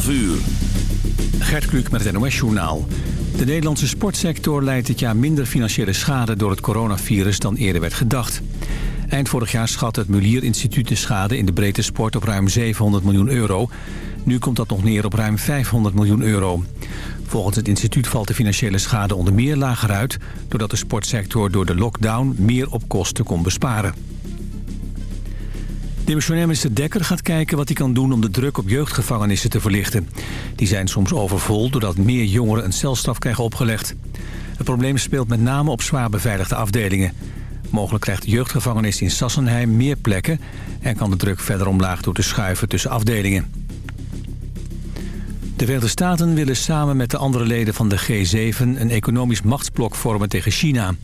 12 uur. Gert Kluk met het NOS-journaal. De Nederlandse sportsector leidt dit jaar minder financiële schade door het coronavirus dan eerder werd gedacht. Eind vorig jaar schat het Mulier Instituut de schade in de breedte sport op ruim 700 miljoen euro. Nu komt dat nog neer op ruim 500 miljoen euro. Volgens het instituut valt de financiële schade onder meer lager uit... doordat de sportsector door de lockdown meer op kosten kon besparen. Demissionair minister Dekker gaat kijken wat hij kan doen om de druk op jeugdgevangenissen te verlichten. Die zijn soms overvol doordat meer jongeren een celstraf krijgen opgelegd. Het probleem speelt met name op zwaar beveiligde afdelingen. Mogelijk krijgt de jeugdgevangenis in Sassenheim meer plekken... en kan de druk verder omlaag door te schuiven tussen afdelingen. De Verenigde Staten willen samen met de andere leden van de G7... een economisch machtsblok vormen tegen China.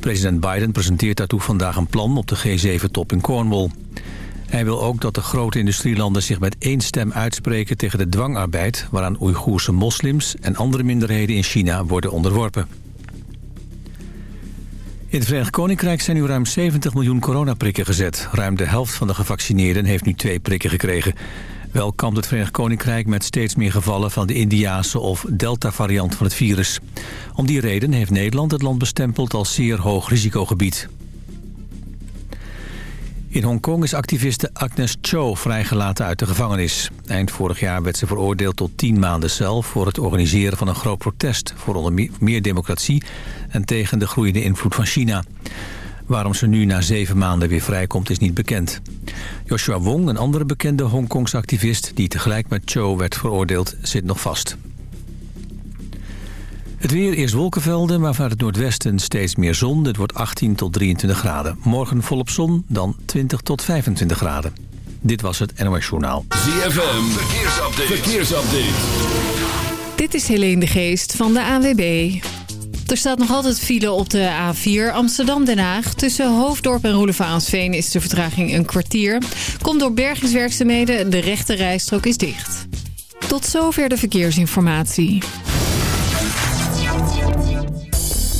President Biden presenteert daartoe vandaag een plan op de G7-top in Cornwall. Hij wil ook dat de grote industrielanden zich met één stem uitspreken tegen de dwangarbeid... waaraan Oeigoerse moslims en andere minderheden in China worden onderworpen. In het Verenigd Koninkrijk zijn nu ruim 70 miljoen coronaprikken gezet. Ruim de helft van de gevaccineerden heeft nu twee prikken gekregen. Wel kampt het Verenigd Koninkrijk met steeds meer gevallen... van de Indiase of Delta-variant van het virus. Om die reden heeft Nederland het land bestempeld als zeer hoog risicogebied. In Hongkong is activiste Agnes Cho vrijgelaten uit de gevangenis. Eind vorig jaar werd ze veroordeeld tot tien maanden cel... voor het organiseren van een groot protest... voor onder meer democratie en tegen de groeiende invloed van China. Waarom ze nu na zeven maanden weer vrijkomt is niet bekend. Joshua Wong, een andere bekende Hongkongse activist... die tegelijk met Cho werd veroordeeld, zit nog vast. Het weer, eerst wolkenvelden, maar vanuit het noordwesten steeds meer zon. Het wordt 18 tot 23 graden. Morgen volop zon, dan 20 tot 25 graden. Dit was het NOS Journaal. ZFM, verkeersupdate. verkeersupdate. Dit is Helene de Geest van de AWB. Er staat nog altijd file op de A4 Amsterdam-Den Haag. Tussen Hoofddorp en Roelevaansveen is de vertraging een kwartier. Komt door bergingswerkzaamheden, de rechte rijstrook is dicht. Tot zover de verkeersinformatie.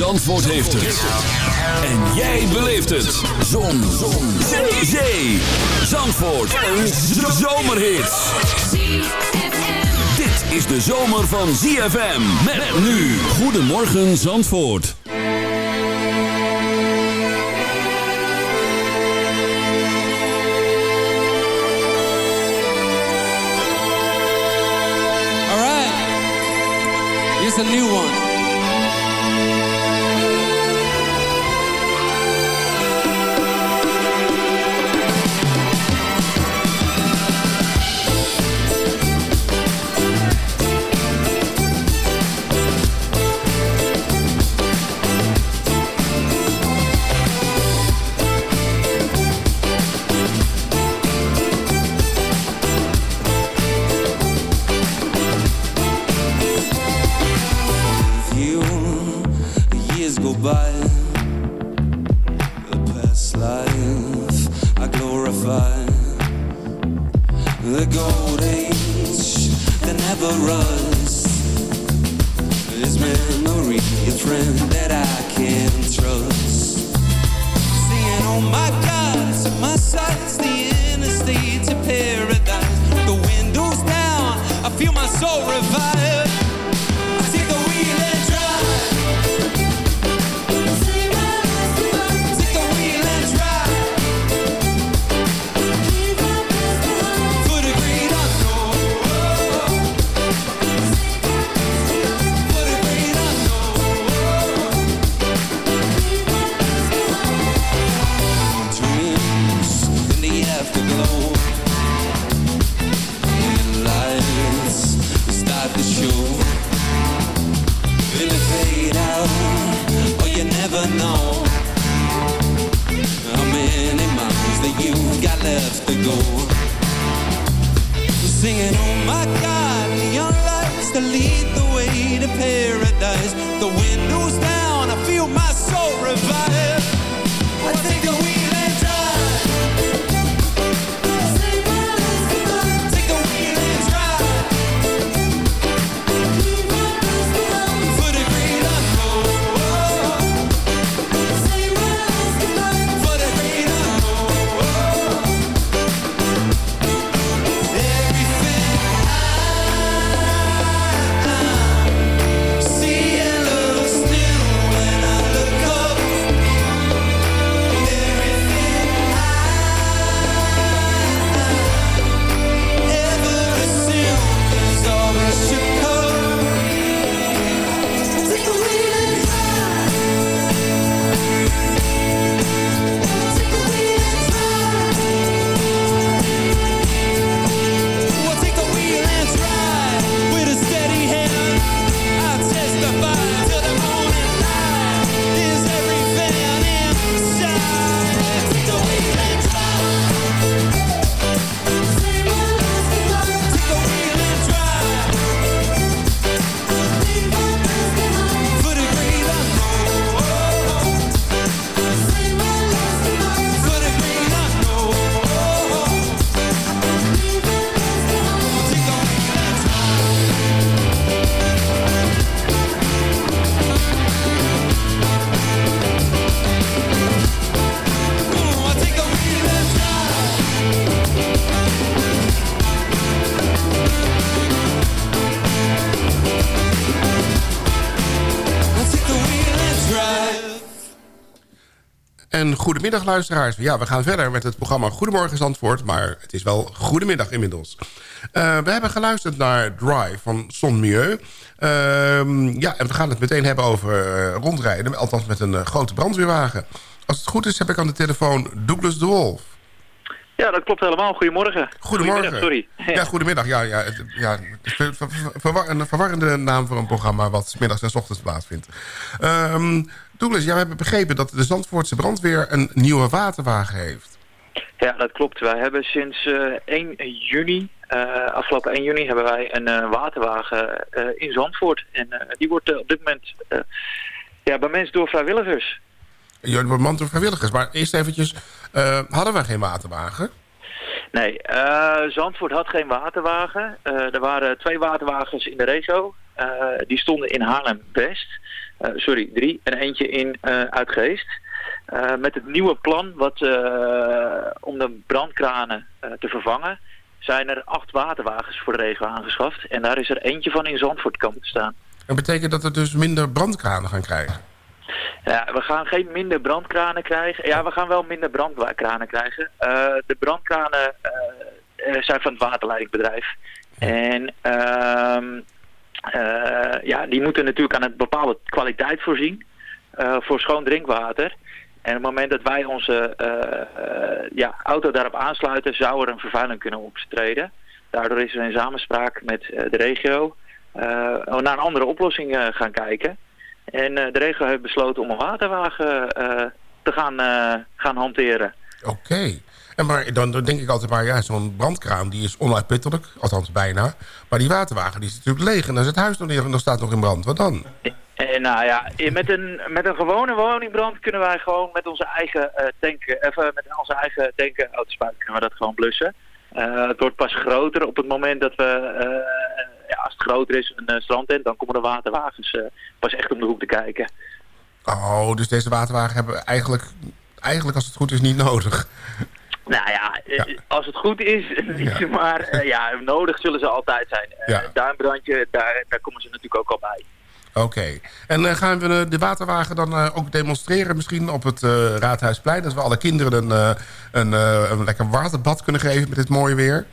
Zandvoort heeft het. En jij beleeft het. Zon. Zon. Zee. Zee. Zandvoort. Een zomerhit. Dit is de zomer van ZFM. Met nu. Goedemorgen Zandvoort. All right. Here's a new one. vorbei. Goedemiddag luisteraars. Ja, we gaan verder met het programma Goedemorgen Zandvoort... maar het is wel goedemiddag inmiddels. Eh, we hebben geluisterd naar Drive van Son. Ehm, ja, en we gaan het meteen hebben over eh, rondrijden... althans met een eh, grote brandweerwagen. Als het goed is heb ik aan de telefoon Douglas de Wolf. Ja, dat klopt helemaal. Goedemorgen. Goedemorgen. Sorry. Ja, goedemiddag. Ja, ja, het- ja, een verwarrende naam voor een programma... wat 's middags en 's ochtends plaatsvindt. Ehm Douglas, ja, we hebben begrepen dat de Zandvoortse brandweer... een nieuwe waterwagen heeft. Ja, dat klopt. Wij hebben sinds eh 1 juni, eh, afgelopen 1 juni, hebben wij een eh, waterwagen eh, in Zandvoort. En eh, die wordt eh, op dit moment eh ja, bemenst door vrijwilligers. Jullie worden man door vrijwilligers. Maar eerst eventjes, eh, hadden we geen waterwagen? Nee, eh, Zandvoort had geen waterwagen. Eh, er waren twee waterwagens in de regio. Eh, die stonden in Haarlem-West. Sorry, drie. En eentje in Uitgeest. Met het nieuwe plan wat, om de brandkranen te vervangen... zijn er acht waterwagens voor de regio aangeschaft. En daar is er eentje van in Zandvoort komen te staan. Dat betekent dat we dus minder brandkranen gaan krijgen. Ja, we gaan geen minder brandkranen krijgen. Ja, we gaan wel minder brandkranen krijgen. Eh, de brandkranen eh, eh, zijn van het waterleidingbedrijf. En ehm, eh, ja, die moeten natuurlijk aan een bepaalde kwaliteit voorzien voor schoon drinkwater. En op het moment dat wij onze ja, auto daarop aansluiten, zou er een vervuiling kunnen optreden. Daardoor is er in samenspraak met de regio eh, naar een andere oplossing gaan kijken. En eh, de regio heeft besloten om een waterwagen eh, te gaan, eh, gaan hanteren. Oké. En maar dan, dan denk ik altijd maar, ja, zo'n brandkraan die is onuitputtelijk. Althans bijna. Maar die waterwagen die is natuurlijk leeg. En dan is het huis nog, niet, nog staat nog in brand. Wat dan? En nou ja, met een, met een gewone woningbrand kunnen wij gewoon met onze eigen eh tanken, even met onze eigen tanken autospuit kunnen we dat gewoon blussen. Eh, het wordt pas groter op het moment dat we, eh, ja, als het groter is, een uh, strandtent, dan komen de waterwagens eh, pas echt om de hoek te kijken. Oh, dus deze waterwagen hebben we eigenlijk, eigenlijk als het goed is niet nodig. Nou ja, eh, Ja. als het goed is, niet, Ja. maar eh, ja, nodig zullen ze altijd zijn. Eh Ja. Duinbrandje, daar, daar komen ze natuurlijk ook al bij. Oké. En eh, gaan we eh, de waterwagen dan eh, ook demonstreren misschien op het Raadhuisplein? Dat we alle kinderen een, een, een lekker waterbad kunnen geven met dit mooie weer?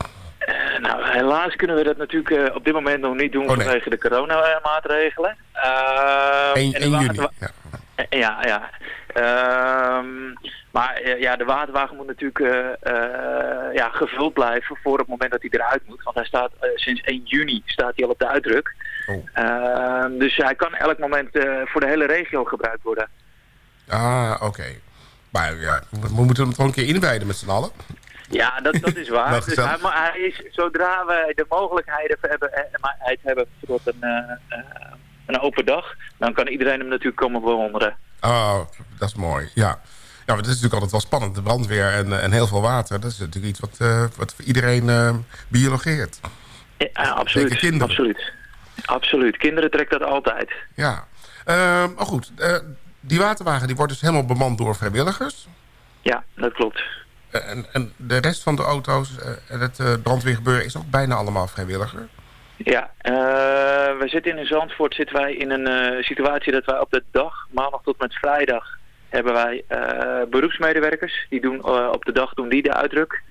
Nou, helaas kunnen we dat natuurlijk op dit moment nog niet doen Oh, nee. vanwege de coronamaatregelen. Uh, 1, 1 juni. Ja. Ja, ja. Ehm, maar ja, de waterwagen moet natuurlijk ja, gevuld blijven voor het moment dat hij eruit moet. Want hij staat sinds 1 juni staat hij al op de uitdruk. Oh. Ehm, dus hij kan elk moment eh, voor de hele regio gebruikt worden. Ah, oké. Maar ja, we moeten hem toch een keer inwijden met z'n allen. Ja, dat, dat is waar. dus gezellig. hij, hij is, zodra we de mogelijkheden hebben, eh, hebben tot een, eh, eh, een open dag, dan kan iedereen hem natuurlijk komen bewonderen. Oh, dat is mooi, ja. Ja, maar het is natuurlijk altijd wel spannend. De brandweer en, en heel veel water. Dat is natuurlijk iets wat, uh, wat voor iedereen uh, biologeert. Ja, absoluut. Absoluut. Absoluut. Kinderen trekken dat altijd. Ja. Uh, maar goed, die waterwagen die wordt dus helemaal bemand door vrijwilligers? Ja, dat klopt. En, en de rest van de auto's en het brandweergebeuren is ook bijna allemaal vrijwilliger? Ja, we zitten in Zandvoort zitten wij in een situatie dat wij op de dag, maandag tot met vrijdag, hebben wij beroepsmedewerkers. Die doen op de dag doen die de uitdruk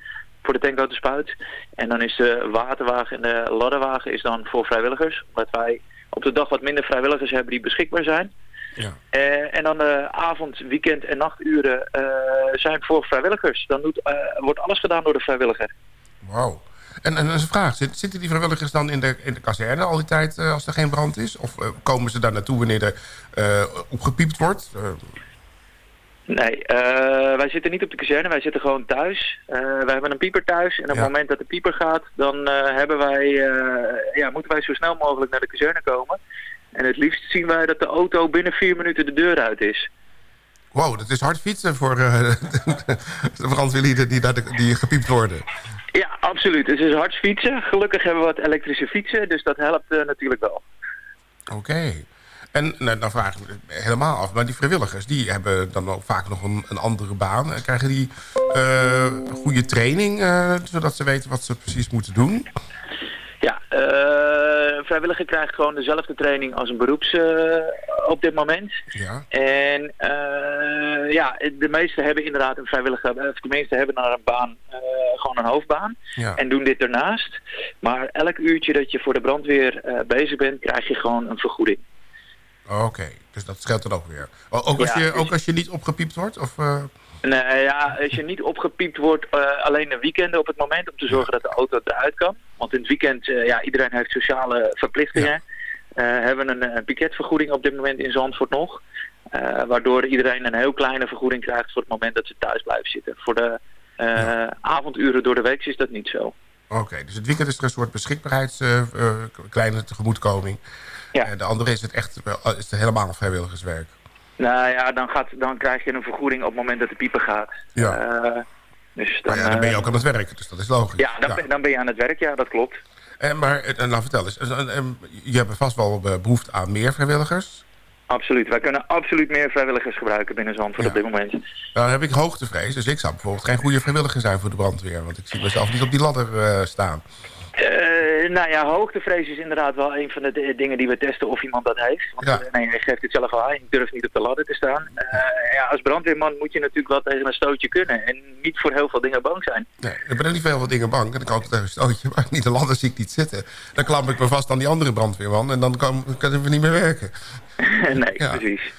voor de tankauto spuit. En dan is de waterwagen en de ladderwagen is dan voor vrijwilligers. Omdat wij op de dag wat minder vrijwilligers hebben die beschikbaar zijn. Ja. en dan de avond, weekend en nachturen zijn voor vrijwilligers. Dan doet, wordt alles gedaan door de vrijwilliger. Wauw. En, en een vraag, zitten die vrijwilligers dan in de, in de kazerne al die tijd als er geen brand is? Of komen ze daar naartoe wanneer er opgepiept wordt? Nee, wij zitten niet op de kazerne, wij zitten gewoon thuis. wij hebben een pieper thuis en op het moment dat de pieper gaat, dan hebben wij, ja, moeten wij zo snel mogelijk naar de kazerne komen. En het liefst zien wij dat de auto binnen vier minuten de deur uit is. Wow, dat is hard fietsen voor de brandweerlieden die, die gepiept worden. Ja, absoluut. Het is hard fietsen. Gelukkig hebben we wat elektrische fietsen, dus dat helpt uh, natuurlijk wel. Oké. En nou, dan vraag ik me helemaal af, maar die vrijwilligers... die hebben dan ook vaak nog een, een andere baan. Krijgen die uh, goede training, uh, zodat ze weten wat ze precies moeten doen? Ja, uh, een vrijwilliger krijgt gewoon dezelfde training als een beroeps op dit moment. Ja. En ja, de meesten hebben inderdaad een vrijwilliger, of de meesten hebben naar een baan gewoon een hoofdbaan. Ja. En doen dit ernaast. Maar elk uurtje dat je voor de brandweer bezig bent, krijg je gewoon een vergoeding. Oké, dus dat scheelt dan ook weer. Ook als, ja, je, ook als je niet opgepiept wordt? Of, Nee, ja, als je niet opgepiept wordt, uh, alleen de weekenden op het moment om te zorgen dat de auto eruit kan. Want in het weekend, uh, ja, iedereen heeft sociale verplichtingen. Ja. Uh, hebben een, een piketvergoeding op dit moment in Zandvoort nog. waardoor iedereen een heel kleine vergoeding krijgt voor het moment dat ze thuis blijven zitten. Voor de avonduren door de week is dat niet zo. Oké, dus het weekend is er een soort beschikbaarheids, kleine tegemoetkoming. Ja. de andere is het echt is het helemaal vrijwilligerswerk. Nou ja, dan, gaat, dan krijg je een vergoeding op het moment dat de pieper gaat. Ja. Uh, dus dan, ja, dan ben je ook aan het werk, dus dat is logisch. Ja, dan, Ben, dan ben je aan het werk, ja, dat klopt. En, maar, en, nou vertel eens, je hebt vast wel behoefte aan meer vrijwilligers? Absoluut, wij kunnen absoluut meer vrijwilligers gebruiken binnen Zandvoort ja. op dit moment. Nou, dan heb ik hoogtevrees, dus ik zou bijvoorbeeld geen goede vrijwilliger zijn voor de brandweer. Want ik zie mezelf niet op die ladder uh, staan. Uh, nou ja, hoogtevrees is inderdaad wel een van de dingen die we testen of iemand dat heeft. Want ja. nee, hij geeft het zelf al aan, ik durf niet op de ladder te staan. Uh, ja, als brandweerman moet je natuurlijk wel tegen een stootje kunnen en niet voor heel veel dingen bang zijn. Nee, ik ben niet voor heel veel dingen bang en ik kan altijd tegen een stootje, maar niet de ladder zie ik niet zitten. Dan klamp ik me vast aan die andere brandweerman en dan kan, kunnen we niet meer werken. nee, precies.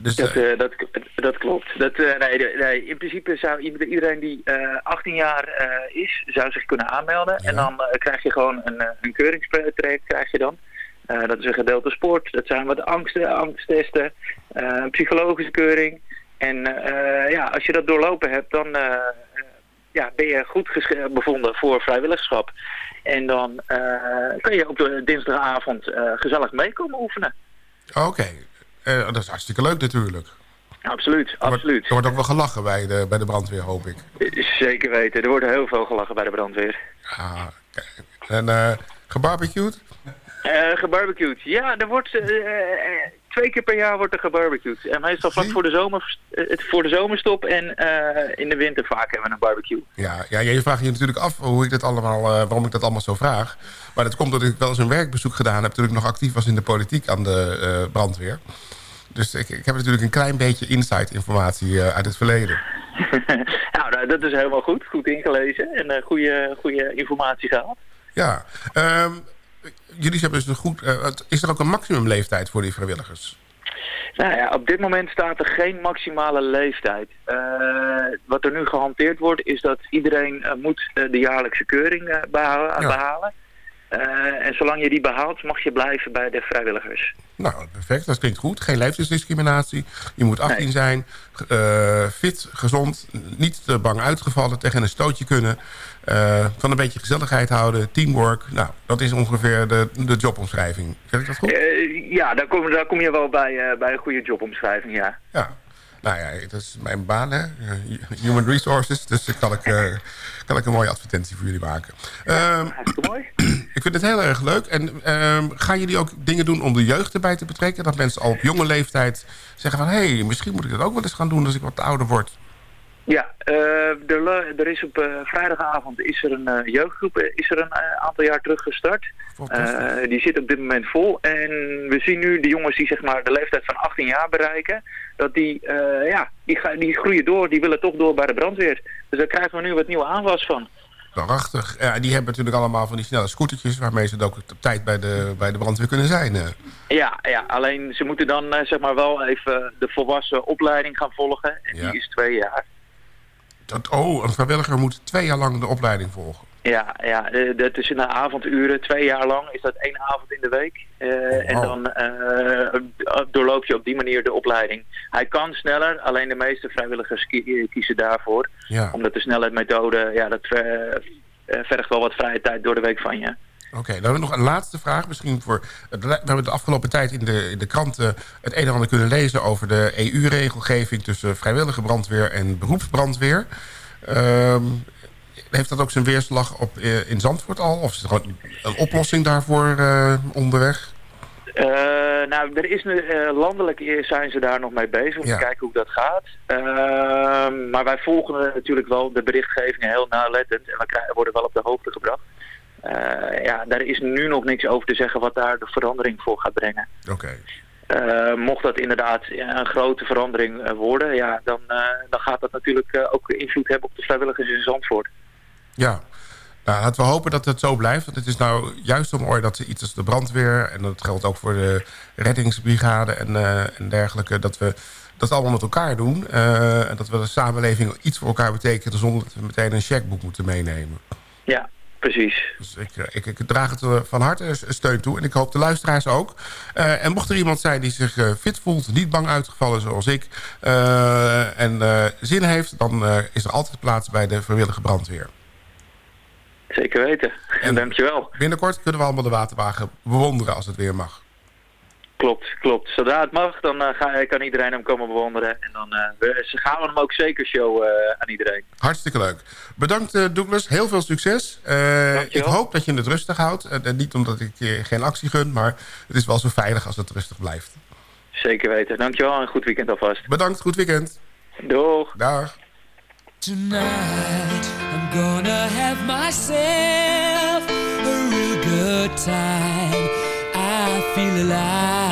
Dus, dat, uh, dat, dat klopt. Dat, uh, nee, nee, in principe zou iedereen die uh, 18 jaar is, zou zich kunnen aanmelden. Ja. En dan krijg je gewoon een, een keuringstraject krijg je dan. dat is een gedeelte sport. Dat zijn wat angsten, angsttesten, een psychologische keuring. En ja, als je dat doorlopen hebt, dan ja, ben je goed bevonden voor vrijwilligschap. En dan kun je op de dinsdagavond gezellig meekomen oefenen. Oké, uh, dat is hartstikke leuk natuurlijk. Absoluut, absoluut. Er wordt ook wel gelachen bij de, bij de brandweer, hoop ik. Zeker weten. Er wordt heel veel gelachen bij de brandweer. Ja. En uh, gebarbecued? Uh, gebarbecued. Ja, er wordt twee keer per jaar wordt er gebarbecued. En meestal vlak voor de, zomer, voor de zomerstop en in de winter vaak hebben we een barbecue. Ja, ja je vraagt je natuurlijk af hoe ik dit allemaal, waarom ik dat allemaal zo vraag. Maar dat komt omdat ik wel eens een werkbezoek gedaan heb... toen ik nog actief was in de politiek aan de brandweer. Dus ik, ik heb natuurlijk een klein beetje insight informatie uh, uit het verleden. nou, dat is helemaal goed. Goed ingelezen en uh, goede, goede informatie gehad. Ja. Um, jullie hebben dus een goed... Uh, is er ook een maximumleeftijd voor die vrijwilligers? Nou ja, op dit moment staat er geen maximale leeftijd. wat er nu gehanteerd wordt is dat iedereen moet de jaarlijkse keuring behalen. Ja. behalen. Uh, eh, en zolang je die behaalt, mag je blijven bij de vrijwilligers. Nou, perfect. Dat klinkt goed. Geen leeftijdsdiscriminatie. Je moet 18 zijn, eh, fit, gezond, niet te bang uitgevallen, tegen een stootje kunnen. eh, van een beetje gezelligheid houden, teamwork. Nou, dat is ongeveer de, de jobomschrijving. Zeg ik dat goed? Ja, daar kom, daar kom je wel bij, bij een goede jobomschrijving, ja. Ja. Nou ja, dat is mijn baan, hè. Eh, Human Resources. Dus dan kan ik, eh, kan ik een mooie advertentie voor jullie maken. Ehm, Hartstikke mooi. ik vind het heel erg leuk. En ehm, gaan jullie ook dingen doen om de jeugd erbij te betrekken? Dat mensen al op jonge leeftijd zeggen van... hé, hey, misschien moet ik dat ook wel eens gaan doen als ik wat ouder word. Ja, eh, er, er is op eh, vrijdagavond is er een eh, jeugdgroep is er een aantal jaar terug gestart. Die zit op dit moment vol. En we zien nu de jongens die zeg maar de leeftijd van 18 jaar bereiken, dat die, ja, die, die groeien door, die willen toch door bij de brandweer. Dus daar krijgen we nu wat nieuwe aanwas van. Prachtig. Ja, die hebben natuurlijk allemaal van die snelle scootertjes... waarmee ze ook op tijd bij de, bij de brandweer kunnen zijn. Ja, ja, alleen ze moeten dan zeg maar wel even de volwassen opleiding gaan volgen. En Ja. die is twee jaar. Dat, oh, een vrijwilliger moet twee jaar lang de opleiding volgen. Ja, ja, eh, dat is in de avonduren, twee jaar lang is dat één avond in de week. Eh, En Wow. dan eh, doorloop je op die manier de opleiding. Hij kan sneller, alleen de meeste vrijwilligers ki- kiezen daarvoor. Ja, Omdat de snelheidsmethode, ja, dat eh, vergt wel wat vrije tijd door de week van je. Oké. Dan hebben we nog een laatste vraag. Misschien voor, we hebben de afgelopen tijd in de, in de kranten... het een en ander kunnen lezen over de EU-regelgeving... tussen vrijwillige brandweer en beroepsbrandweer. Ehm, heeft dat ook zijn weerslag op, eh, in Zandvoort al? Of is er gewoon een oplossing daarvoor eh, onderweg? Eh, nou, er is nu, eh, landelijk zijn ze daar nog mee bezig om Ja. te kijken hoe dat gaat. Ehm, maar wij volgen natuurlijk wel de berichtgevingen heel nauwlettend en we krijgen, worden wel op de hoogte gebracht. Eh, ja, daar is nu nog niks over te zeggen wat daar de verandering voor gaat brengen. Oké. Eh, mocht dat inderdaad ja, een grote verandering eh, worden, ja, dan, eh, dan gaat dat natuurlijk eh, ook invloed hebben op de vrijwilligers in Zandvoort. Ja. Nou, laten we hopen dat het zo blijft. Want het is nou juist zo mooi dat ze iets als de brandweer... en dat geldt ook voor de reddingsbrigade en, eh, en dergelijke... dat we dat allemaal met elkaar doen. eh, en dat we de samenleving iets voor elkaar betekenen... zonder dat we meteen een checkboek moeten meenemen. Ja, precies. Dus ik, eh, ik, ik draag het eh, van harte steun toe. En ik hoop de luisteraars ook. Eh, en mocht er iemand zijn die zich fit voelt... niet bang uitgevallen zoals ik... en zin heeft... dan is er altijd plaats bij de vrijwillige brandweer. Zeker weten. En dankjewel. Binnenkort kunnen we allemaal de waterwagen bewonderen als het weer mag. Klopt, klopt. Zodra het mag, dan eh, ga, kan iedereen hem komen bewonderen. En dan eh, we, ze gaan we hem ook zeker showen eh, aan iedereen. Hartstikke leuk. Bedankt Douglas, heel veel succes. Eh, ik hoop dat je het rustig houdt. Niet omdat ik je geen actie gun, maar het is wel zo veilig als het rustig blijft. Zeker weten. Dankjewel en een goed weekend alvast. Bedankt, goed weekend. Doeg! Dag. Tonight I'm gonna have myself a real good time. I feel alive,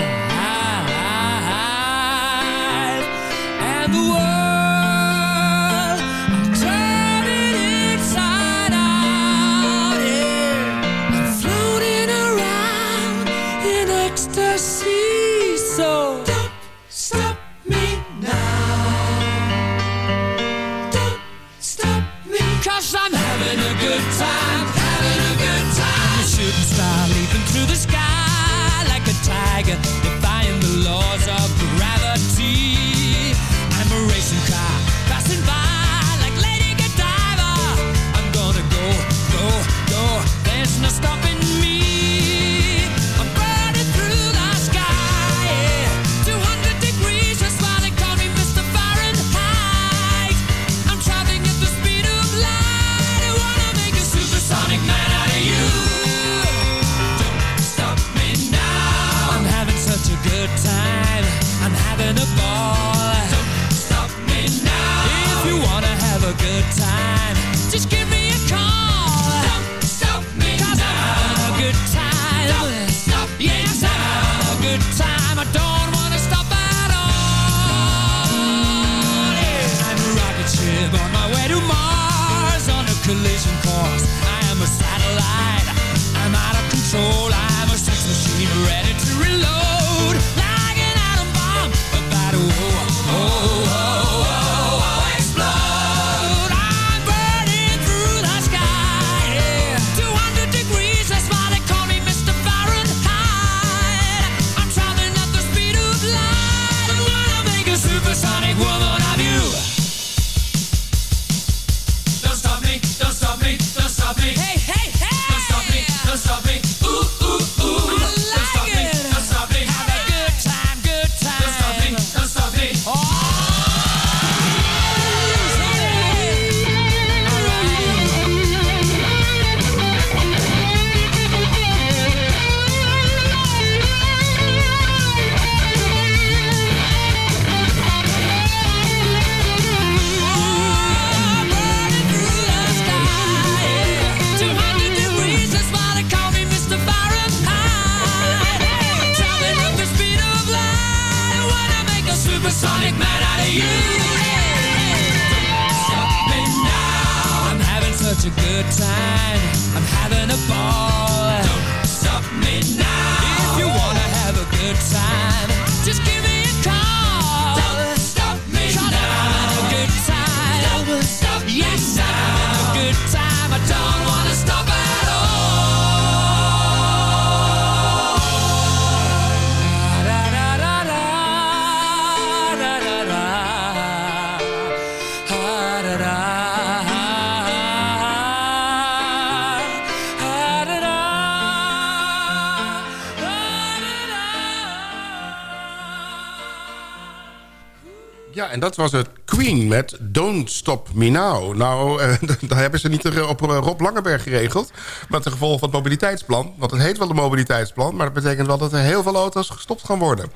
en dat was het Queen met Don't Stop Me Now. Nou, eh, daar hebben ze niet op eh, Rob Langenberg geregeld. Met de gevolg van het mobiliteitsplan. Want het heet wel een mobiliteitsplan. Maar dat betekent wel dat er heel veel auto's gestopt gaan worden.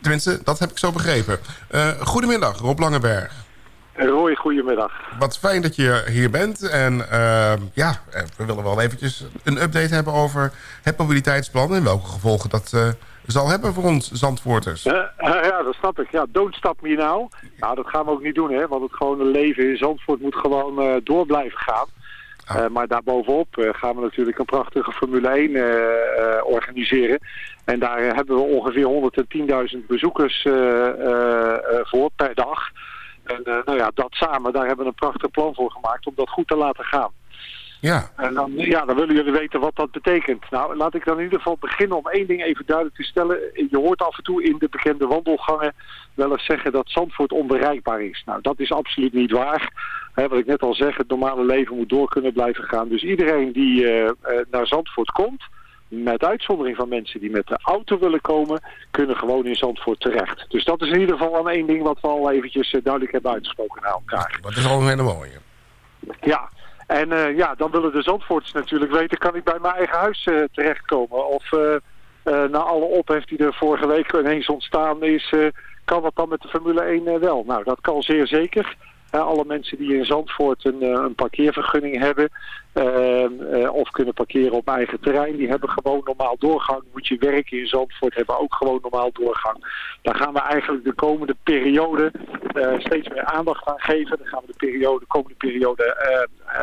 Tenminste, dat heb ik zo begrepen. Eh, goedemiddag, Rob Langenberg. Roy, goedemiddag. Wat fijn dat je hier bent. En eh, ja, we willen wel eventjes een update hebben over het mobiliteitsplan... en welke gevolgen dat eh, zal hebben voor ons Zandvoorters. Eh, eh, ja, dat snap ik. Ja, don't stop me now. Nou, dat gaan we ook niet doen, hè. Want het gewone leven in Zandvoort moet gewoon eh, door blijven gaan. Ah. Maar daarbovenop gaan we natuurlijk een prachtige Formule 1 eh, eh, organiseren. En daar hebben we ongeveer 110.000 bezoekers voor per dag. En nou ja, dat samen, daar hebben we een prachtig plan voor gemaakt om dat goed te laten gaan. Ja, En dan, ja, dan willen jullie weten wat dat betekent. Nou, laat ik dan in ieder geval beginnen om één ding even duidelijk te stellen. Je hoort af en toe in de bekende wandelgangen wel eens zeggen dat Zandvoort onbereikbaar is. Nou, dat is absoluut niet waar. Wat ik net al zeg, het normale leven moet door kunnen blijven gaan. Dus iedereen die eh, naar Zandvoort komt, met uitzondering van mensen die met de auto willen komen, kunnen gewoon in Zandvoort terecht. Dus dat is in ieder geval aan één ding wat we al eventjes eh, duidelijk hebben uitgesproken naar elkaar. dat is al een hele mooie. Ja, en eh, ja, dan willen de Zandvoorters natuurlijk weten, kan ik bij mijn eigen huis eh, terechtkomen? Of eh, na alle ophef die er vorige week ineens ontstaan is, kan dat dan met de Formule 1 eh, wel? Nou, dat kan zeer zeker. Alle mensen die in Zandvoort een, eh, een parkeervergunning hebben eh, eh, of kunnen parkeren op eigen terrein, die hebben gewoon normaal doorgang. Moet je werken in Zandvoort, hebben ook gewoon normaal doorgang. Daar gaan we eigenlijk de komende periode eh, steeds meer aandacht aan geven. Daar gaan we de, periode, de komende periode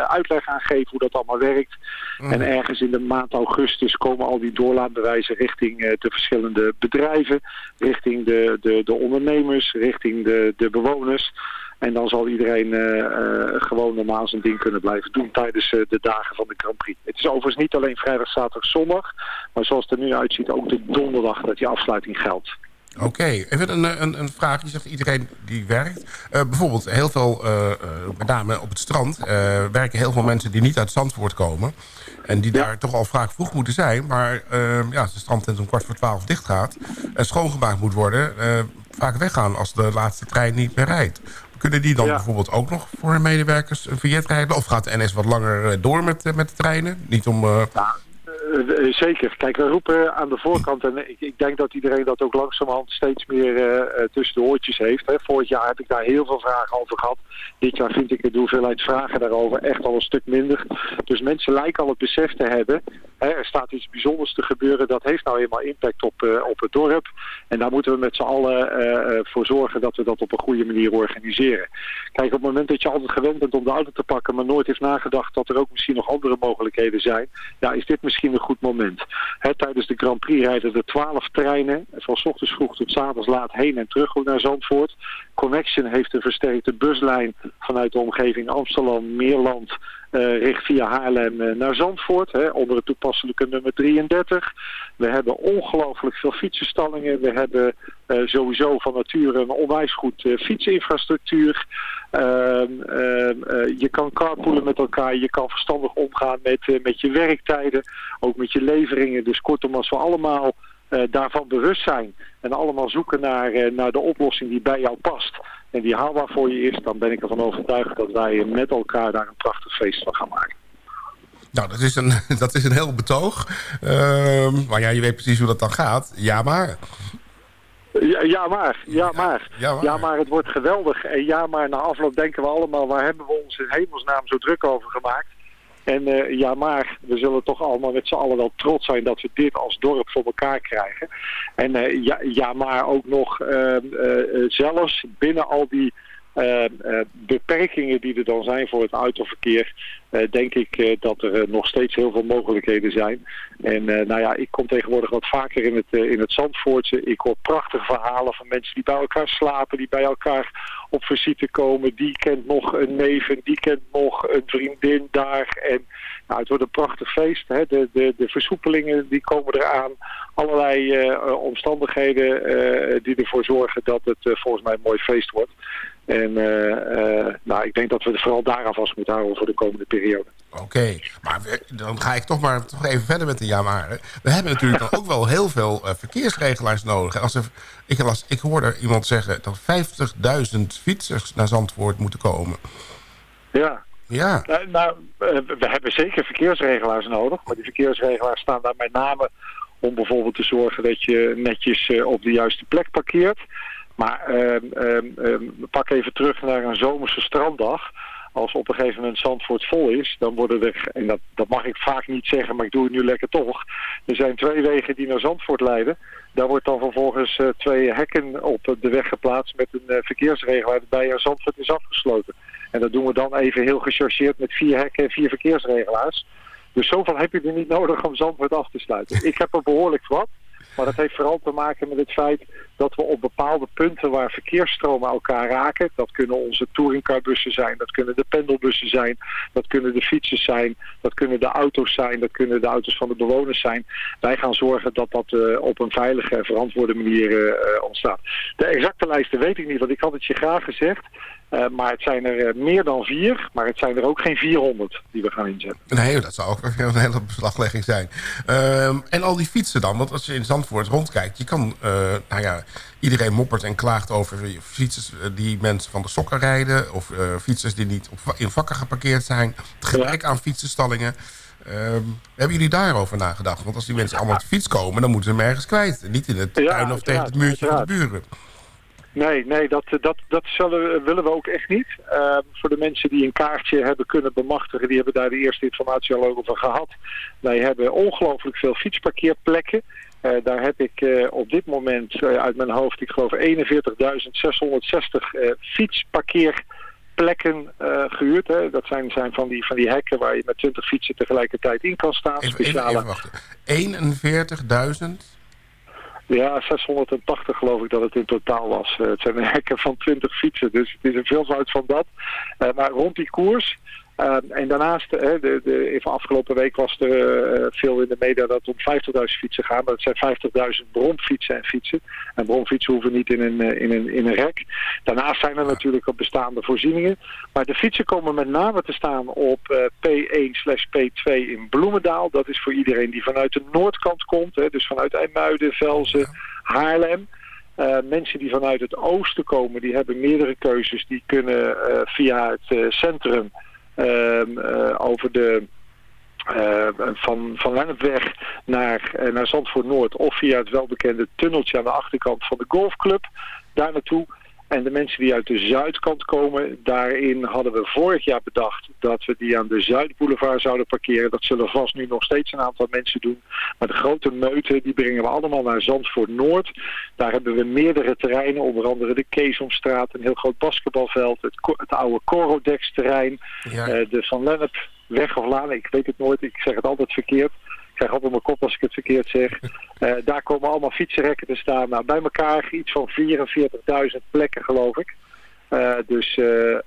uitleg aan geven hoe dat allemaal werkt. En ergens in de maand augustus komen al die doorlaatbewijzen richting de verschillende bedrijven, richting de, de, de ondernemers, richting de, de bewoners. En dan zal iedereen eh, eh, gewoon normaal zijn ding kunnen blijven doen tijdens eh, de dagen van de Grand Prix. Het is overigens niet alleen vrijdag, zaterdag, zondag, maar zoals het er nu uitziet ook de donderdag dat die afsluiting geldt. Oké, even een, een, een vraag. Je zegt iedereen die werkt. Bijvoorbeeld heel veel, eh, met name op het strand... werken heel veel mensen die niet uit Zandvoort komen. En die daar toch al vaak vroeg moeten zijn. Maar eh, ja, als de strandtent om kwart voor twaalf dicht gaat... en schoongemaakt moet worden... vaak weggaan als de laatste trein niet meer rijdt. Kunnen die dan Ja. bijvoorbeeld ook nog voor hun medewerkers een vignet rijden? Of gaat de NS wat langer eh, door met, eh, met de treinen? Niet om... eh, Ja, eh, eh, zeker. Kijk, we roepen aan de voorkant, en ik, ik denk dat iedereen dat ook langzamerhand steeds meer eh, tussen de oortjes heeft. Hè. Vorig jaar heb ik daar heel veel vragen over gehad. Dit jaar vind ik de hoeveelheid vragen daarover echt al een stuk minder. Dus mensen lijken al het besef te hebben, hè, er staat iets bijzonders te gebeuren, dat heeft nou eenmaal impact op, op het dorp. En daar moeten we met z'n allen voor zorgen dat we dat op een goede manier organiseren. Kijk, op het moment dat je altijd gewend bent om de auto te pakken, maar nooit heeft nagedacht dat er ook misschien nog andere mogelijkheden zijn, ja, is dit misschien goed moment. Tijdens de Grand Prix rijden er twaalf treinen, van 's ochtends vroeg tot 's avonds laat heen en terug naar Zandvoort. Connection heeft een versterkte buslijn vanuit de omgeving Amsterdam, Meerland, eh, richt via Haarlem eh, naar Zandvoort, hè, onder het toepasselijke nummer 33. We hebben ongelooflijk veel fietsenstallingen. We hebben eh, sowieso van nature een onwijs goed fietsinfrastructuur. Ehm, ehm, eh, je kan carpoolen met elkaar, je kan verstandig omgaan met, met je werktijden, ook met je leveringen. Dus kortom, als we allemaal daarvan bewust zijn en allemaal zoeken naar, eh, naar de oplossing die bij jou past en die haalbaar voor je is, dan ben ik ervan overtuigd dat wij met elkaar daar een prachtig feest van gaan maken. Nou, dat is een, dat is een heel betoog. Ehm, maar ja, je weet precies hoe dat dan gaat. Ja, maar. Ja, ja maar, ja maar. ja maar. Ja maar, het wordt geweldig. En ja maar, na afloop denken we allemaal, waar hebben we ons in hemelsnaam zo druk over gemaakt? En ja, maar we zullen toch allemaal met z'n allen wel trots zijn dat we dit als dorp voor elkaar krijgen. En ja, ja, maar ook nog zelfs binnen al die beperkingen die er dan zijn voor het autoverkeer, uh, denk ik dat er nog steeds heel veel mogelijkheden zijn. En nou ja, ik kom tegenwoordig wat vaker in het, in het Zandvoortse. Ik hoor prachtige verhalen van mensen die bij elkaar slapen, die bij elkaar op visite komen. Die kent nog een neef en die kent nog een vriendin daar. En nou, het wordt een prachtig feest. Hè? De, de, de versoepelingen die komen eraan. Allerlei omstandigheden die ervoor zorgen dat het volgens mij een mooi feest wordt. En uh, uh, nou, ik denk dat we er vooral daaraan vast moeten houden voor de komende periode. Oké, maar dan ga ik toch maar toch even verder met de jamaren. We hebben natuurlijk dan ook wel heel veel uh, verkeersregelaars nodig. Als er, ik, las, ik hoorde iemand zeggen dat 50.000 fietsers naar Zandvoort moeten komen. Ja. Ja. Nou, nou we hebben zeker verkeersregelaars nodig. Maar die verkeersregelaars staan daar met name om bijvoorbeeld te zorgen dat je netjes op de juiste plek parkeert. Maar uh, pak even terug naar een zomerse stranddag. Als op een gegeven moment Zandvoort vol is, dan worden er, en dat, dat mag ik vaak niet zeggen, maar ik doe het nu lekker toch. Er zijn twee wegen die naar Zandvoort leiden. Daar wordt dan vervolgens uh, twee hekken op de weg geplaatst met een verkeersregelaar waarbij er Zandvoort is afgesloten. En dat doen we dan even heel gechargeerd met vier hekken en vier verkeersregelaars. Dus zoveel heb je er niet nodig om Zandvoort af te sluiten. Ik heb er behoorlijk wat. Maar dat heeft vooral te maken met het feit dat we op bepaalde punten waar verkeersstromen elkaar raken, dat kunnen onze touringcarbussen zijn, dat kunnen de pendelbussen zijn, dat kunnen de fietsers zijn, dat kunnen de auto's zijn, dat kunnen de auto's van de bewoners zijn. Wij gaan zorgen dat dat uh, op een veilige en verantwoorde manier uh, ontstaat. De exacte lijsten weet ik niet, want ik had het je graag gezegd. Uh, maar het zijn er meer dan vier, maar het zijn er ook geen 400 die we gaan inzetten. Nee, dat zou ook een hele beslaglegging zijn. Uh, en al die fietsen dan, want als je in Zandvoort rondkijkt... je kan, uh, nou ja, iedereen moppert en klaagt over fietsers die mensen van de sokken rijden... of fietsers die niet op, in vakken geparkeerd zijn. Het gebrek aan fietsenstallingen. Ehm, hebben jullie daarover nagedacht? Want als die mensen allemaal op de fiets komen, dan moeten ze hem ergens kwijt. Niet in het tuin ja, of tegen het muurtje van de buren. Nee, nee dat, dat, dat zullen, willen we ook echt niet. Uh, voor de mensen die een kaartje hebben kunnen bemachtigen, die hebben daar de eerste informatie al over gehad. Wij hebben ongelooflijk veel fietsparkeerplekken. Uh, daar heb ik uh, op dit moment uit mijn hoofd, ik geloof 41.660 fietsparkeerplekken gehuurd. Hè. Dat zijn, zijn van, die, van die hekken waar je met 20 fietsen tegelijkertijd in kan staan. Speciale... even, even wachten. 41.000? Ja, 680 geloof ik dat het in totaal was. Uh, het zijn hekken van 20 fietsen, dus het is een veelvoud van dat. Uh, maar rond die koers en daarnaast, uh, de, de, even afgelopen week was er uh, veel in de media dat het om 50.000 fietsen gaat. Maar het zijn 50.000 bromfietsen en fietsen. En bromfietsen hoeven niet in een, in, een, in een rek. Daarnaast zijn er natuurlijk ook bestaande voorzieningen. Maar de fietsen komen met name te staan op P1 slash P2 in Bloemendaal. Dat is voor iedereen die vanuit de noordkant komt. Hè, dus vanuit IJmuiden, Velzen, Haarlem. Uh, mensen die vanuit het oosten komen, die hebben meerdere keuzes. Die kunnen uh, via het uh, centrum over de... Uh, van, van Lennepweg naar, uh, naar Zandvoort Noord of via het welbekende tunneltje aan de achterkant van de golfclub daar naartoe. En de mensen die uit de zuidkant komen, daarin hadden we vorig jaar bedacht dat we die aan de Zuidboulevard zouden parkeren. Dat zullen vast nu nog steeds een aantal mensen doen. Maar de grote meuten, die brengen we allemaal naar Zandvoort Noord. Daar hebben we meerdere terreinen, onder andere de Keesomstraat, een heel groot basketbalveld, het, het oude Corodex terrein, ja. uh, de Van Lennep weg of laan, ik weet het nooit, ik zeg het altijd verkeerd krijg altijd mijn kop als ik het verkeerd zeg. Uh, daar komen allemaal fietsenrekken te staan. Nou, bij elkaar iets van 44.000 plekken, geloof ik. Uh, dus uh,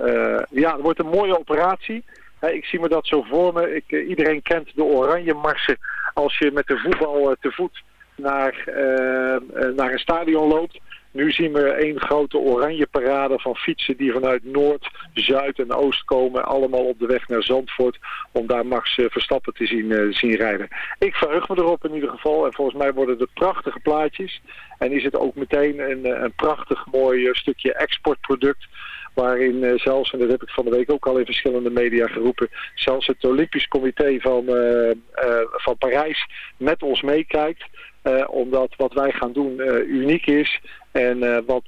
ja, het wordt een mooie operatie. ik zie me dat zo voor me. Ik, iedereen kent de oranje marsen als je met de voetbal te voet naar, naar een stadion loopt. Nu zien we één grote oranje parade van fietsen die vanuit Noord, Zuid en Oost komen. Allemaal op de weg naar Zandvoort om daar Max Verstappen te zien, uh, zien rijden. Ik verheug me erop in ieder geval. En volgens mij worden het prachtige plaatjes. En is het ook meteen een, een prachtig mooi stukje exportproduct waarin zelfs, en dat heb ik van de week ook al in verschillende media geroepen, zelfs het Olympisch Comité van, van Parijs met ons meekijkt. Omdat wat wij gaan doen uniek is en wat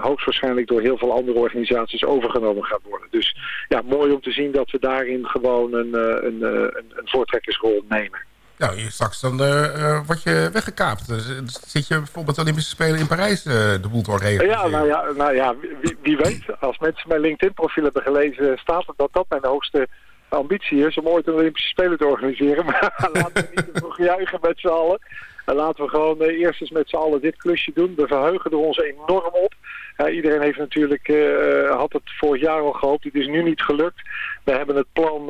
hoogstwaarschijnlijk door heel veel andere organisaties overgenomen gaat worden. Dus ja, mooi om te zien dat we daarin gewoon een, een, een, een voortrekkersrol nemen. Nou, straks dan uh, word je weggekaapt. Dus, zit je bijvoorbeeld Olympische Spelen in Parijs uh, de boel te regelen? Ja, nou ja, nou ja wie, wie, weet. Als mensen mijn LinkedIn-profiel hebben gelezen... staat er dat dat mijn hoogste ambitie is... om ooit een Olympische Spelen te organiseren. Maar laten we niet te vroeg juichen met z'n allen. En laten we gewoon uh, eerst eens met z'n allen dit klusje doen. We verheugen er ons enorm op. Uh, iedereen heeft natuurlijk, uh, had het vorig jaar al gehoopt. Het is nu niet gelukt. We hebben het plan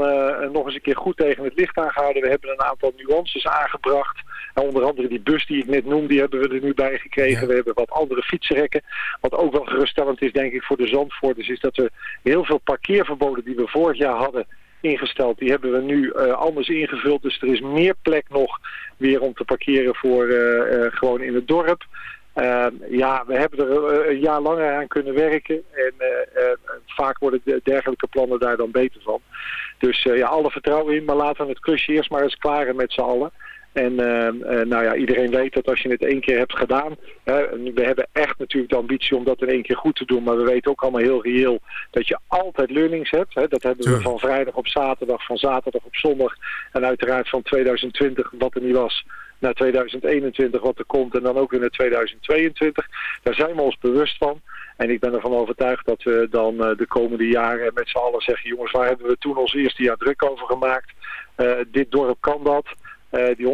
nog eens een keer goed tegen het licht aangehouden. We hebben een aantal nuances aangebracht. En onder andere die bus die ik net noemde, die hebben we er nu bij gekregen. We hebben wat andere fietsenrekken. Wat ook wel geruststellend is, denk ik, voor de Zandvoorters... is dat we heel veel parkeerverboden die we vorig jaar hadden ingesteld. Die hebben we nu uh, anders ingevuld. Dus er is meer plek nog weer om te parkeren voor uh, uh, gewoon in het dorp. ja, we hebben er een jaar langer aan kunnen werken. En vaak worden de dergelijke plannen daar dan beter van. Dus ja, alle vertrouwen in. Maar laten we het klusje eerst maar eens klaren met z'n allen. En uh, nou ja, iedereen weet dat als je het één keer hebt gedaan... we hebben echt natuurlijk de ambitie om dat in één keer goed te doen... maar we weten ook allemaal heel reëel dat je altijd learnings hebt. Hè? Dat hebben we van vrijdag op zaterdag, van zaterdag op zondag... en uiteraard van 2020, wat er niet was naar 2021 wat er komt en dan ook in naar 2022. Daar zijn we ons bewust van. En ik ben ervan overtuigd dat we dan uh, de komende jaren met z'n allen zeggen... jongens, waar hebben we toen ons eerste jaar druk over gemaakt? Uh, dit dorp kan dat. Uh, die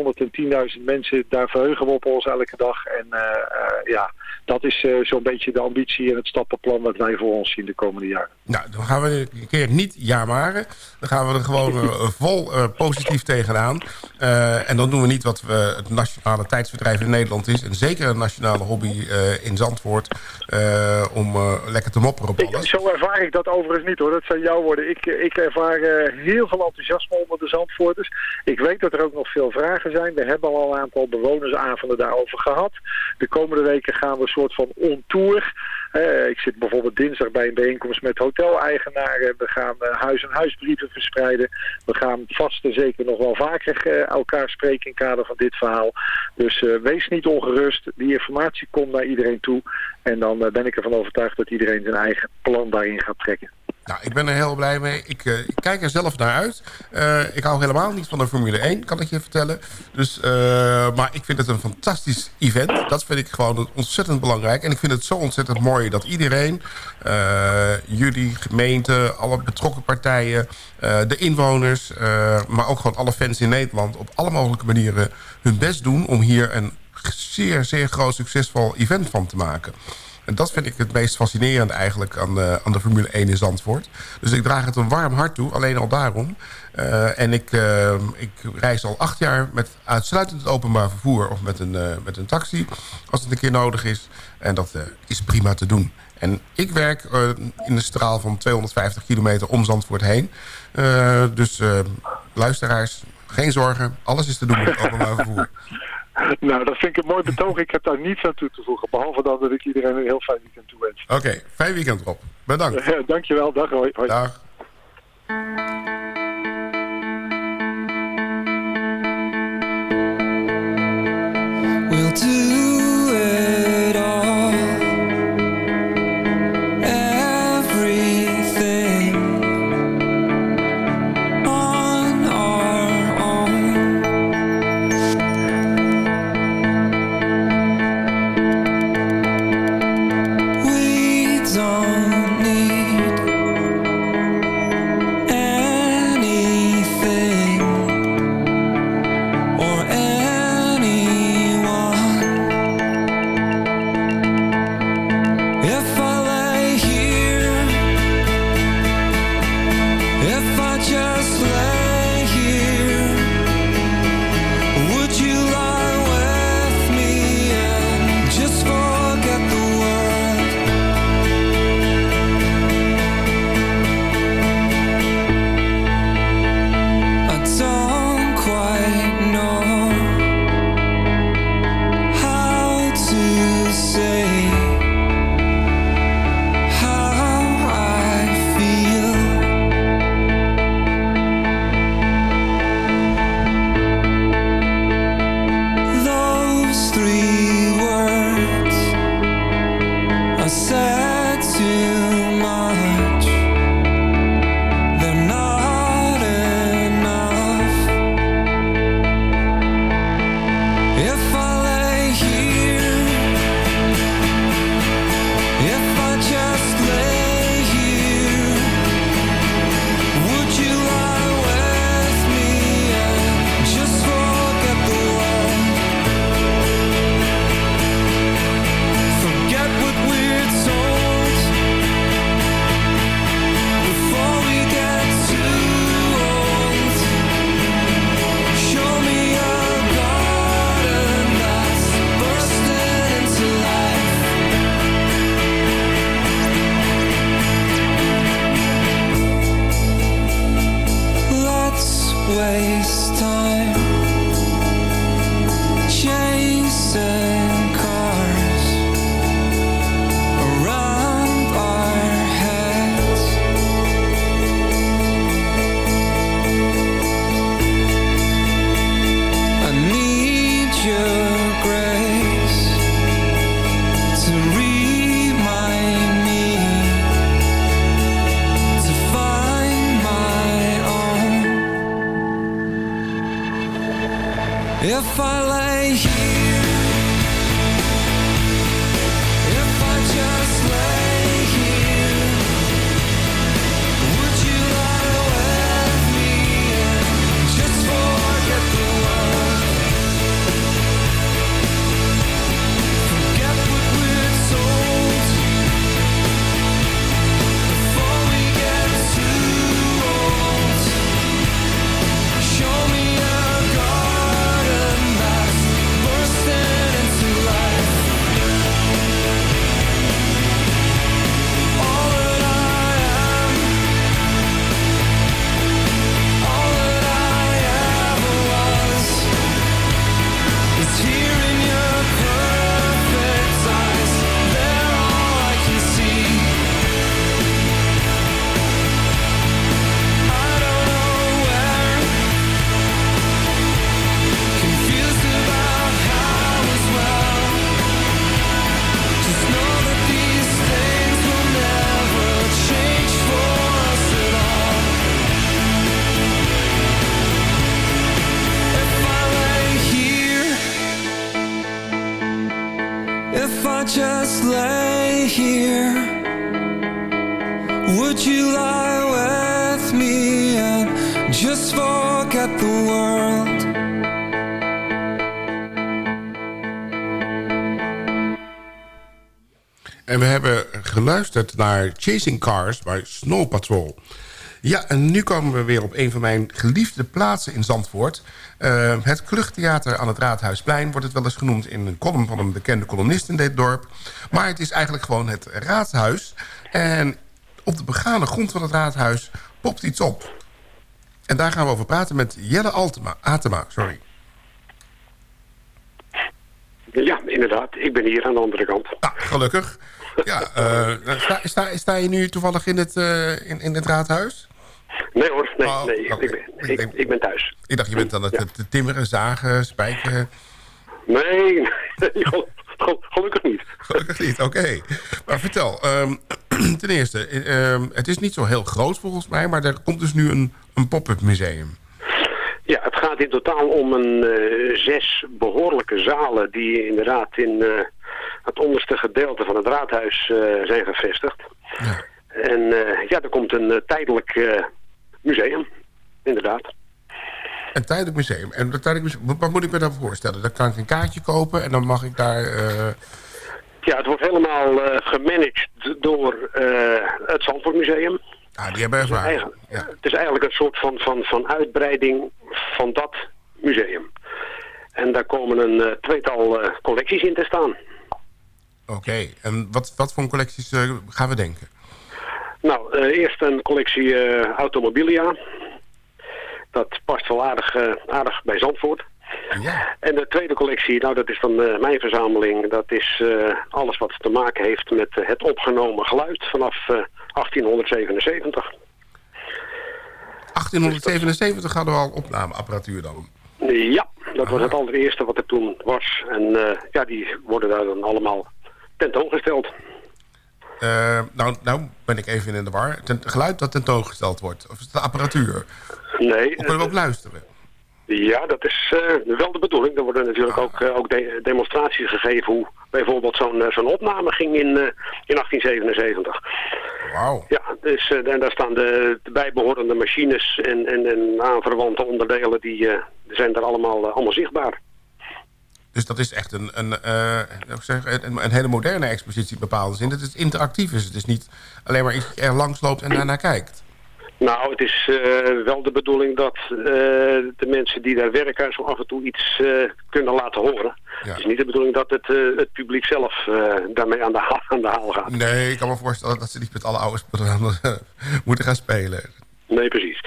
110.000 mensen, daar verheugen we op ons elke dag. En uh, uh, ja, dat is zo'n beetje de ambitie en het stappenplan wat wij voor ons zien de komende jaren. Nou, dan gaan we een keer niet jaarmaren. Dan gaan we er gewoon vol positief tegenaan. en dan doen we niet wat we het nationale tijdsbedrijf in Nederland is. En zeker een nationale hobby in Zandvoort. om lekker te mopperen op alles. Zo ervaar ik dat overigens niet hoor. Dat zijn jouw woorden. Ik, ik ervaar heel veel enthousiasme onder de Zandvoorters. Ik weet dat er ook nog veel vragen zijn. We hebben al een aantal bewonersavonden daarover gehad. De komende weken gaan we een soort van on-tour. Uh, ik zit bijvoorbeeld dinsdag bij een bijeenkomst met hoteleigenaren. We gaan uh, huis-en-huisbrieven verspreiden. We gaan vast en zeker nog wel vaker uh, elkaar spreken in kader van dit verhaal. Dus wees niet ongerust. Die informatie komt naar iedereen toe. En dan ben ik ervan overtuigd dat iedereen zijn eigen plan daarin gaat trekken. Nou, ik ben er heel blij mee. Ik, ik kijk er zelf naar uit. Uh, ik hou helemaal niet van de Formule 1, kan ik je vertellen. Dus, uh, maar ik vind het een fantastisch event. Dat vind ik gewoon ontzettend belangrijk. En ik vind het zo ontzettend mooi dat iedereen... jullie, gemeente, alle betrokken partijen... de inwoners, maar ook gewoon alle fans in Nederland... op alle mogelijke manieren hun best doen... om hier een zeer, zeer groot succesvol event van te maken. En dat vind ik het meest fascinerende eigenlijk aan de, aan de Formule 1 in Zandvoort. Dus ik draag het een warm hart toe, alleen al daarom. Uh, en ik, uh, ik reis al acht jaar met uitsluitend openbaar vervoer... of met een, uh, met een taxi, als het een keer nodig is. En dat is prima te doen. En ik werk in een straal van 250 kilometer om Zandvoort heen. dus luisteraars, geen zorgen. Alles is te doen met openbaar vervoer. Nou, dat vind ik een mooi betoog. Ik heb daar niets aan toe te voegen. Behalve dan dat ik iedereen een heel fijn weekend toewens. Oké, okay, fijn weekend Rob. Bedankt. Dankjewel. Dag hoi. hoi. Dag. Geluisterd naar Chasing Cars bij Snow Patrol. Ja, en nu komen we weer op een van mijn geliefde plaatsen in Zandvoort. Uh, het Kluchttheater aan het Raadhuisplein wordt het wel eens genoemd... in een column van een bekende columnist in dit dorp. Maar het is eigenlijk gewoon het raadhuis. En op de begane grond van het raadhuis popt iets op. En daar gaan we over praten met Jelle Altema, Atema. Sorry. Ja, inderdaad. Ik ben hier aan de andere kant. Ah, gelukkig. Ja, uh, sta, sta, sta, je nu toevallig in het, uh, in, in het raadhuis? Nee hoor, nee, oh, nee okay. ik, ben, ik, ik, ben thuis. Ik dacht, je bent aan het ja. timmeren, zagen, spijkeren. Nee, gelukkig niet. Gelukkig niet, oké. Okay. Maar vertel, um, ten eerste, um, het is niet zo heel groot volgens mij... maar er komt dus nu een, een pop-up museum. Ja, het gaat in totaal om een uh, zes behoorlijke zalen... die inderdaad in het onderste gedeelte van het raadhuis uh, zijn gevestigd. Ja. En ja, er komt een tijdelijk museum, inderdaad. Een tijdelijk museum. En dat tijdelijk museum, wat moet ik me dan voorstellen? Dan kan ik een kaartje kopen en dan mag ik daar... Ja, het wordt helemaal gemanaged door het Zandvoortmuseum. Ah, die hebben ervaring. Het is, ja. het is eigenlijk een soort van, van, van uitbreiding van dat museum. En daar komen een uh, tweetal uh, collecties in te staan. Oké, okay. en wat, wat voor collecties uh, gaan we denken? Nou, eerst een collectie automobilia. Dat past wel aardig, aardig bij Zandvoort. Ja. En de tweede collectie, nou dat is dan mijn verzameling. Dat is alles wat te maken heeft met het opgenomen geluid vanaf 1877. 1877 hadden we al opnameapparatuur dan? Ja, dat was het allereerste wat er toen was. En ja, die worden daar dan allemaal tentoongesteld. Uh, nou, nou ben ik even in de war. Ten, geluid dat tentoongesteld wordt? Of is het de apparatuur? Nee. Of kunnen we ook luisteren? Ja, dat is uh, wel de bedoeling. Er worden natuurlijk ah. ook, ook de demonstraties gegeven... hoe bijvoorbeeld zo'n zo'n opname ging in, in 1877. Wauw. Ja, dus, en daar staan de, de bijbehorende machines en, en, en aanverwante onderdelen, die zijn daar allemaal, allemaal zichtbaar. Dus dat is echt een, een, zeg, een, een, hele moderne expositie in bepaalde zin. Dat het interactief is. Het is niet alleen maar iets er langs loopt en daarnaar kijkt. Nou, het is uh, wel de bedoeling dat uh, de mensen die daar werken zo af en toe iets uh, kunnen laten horen. Ja. Het is niet de bedoeling dat het, het publiek zelf daarmee aan de, haal, aan de haal gaat. Nee, ik kan me voorstellen dat ze niet met alle oude spullen moeten gaan spelen. Nee, precies.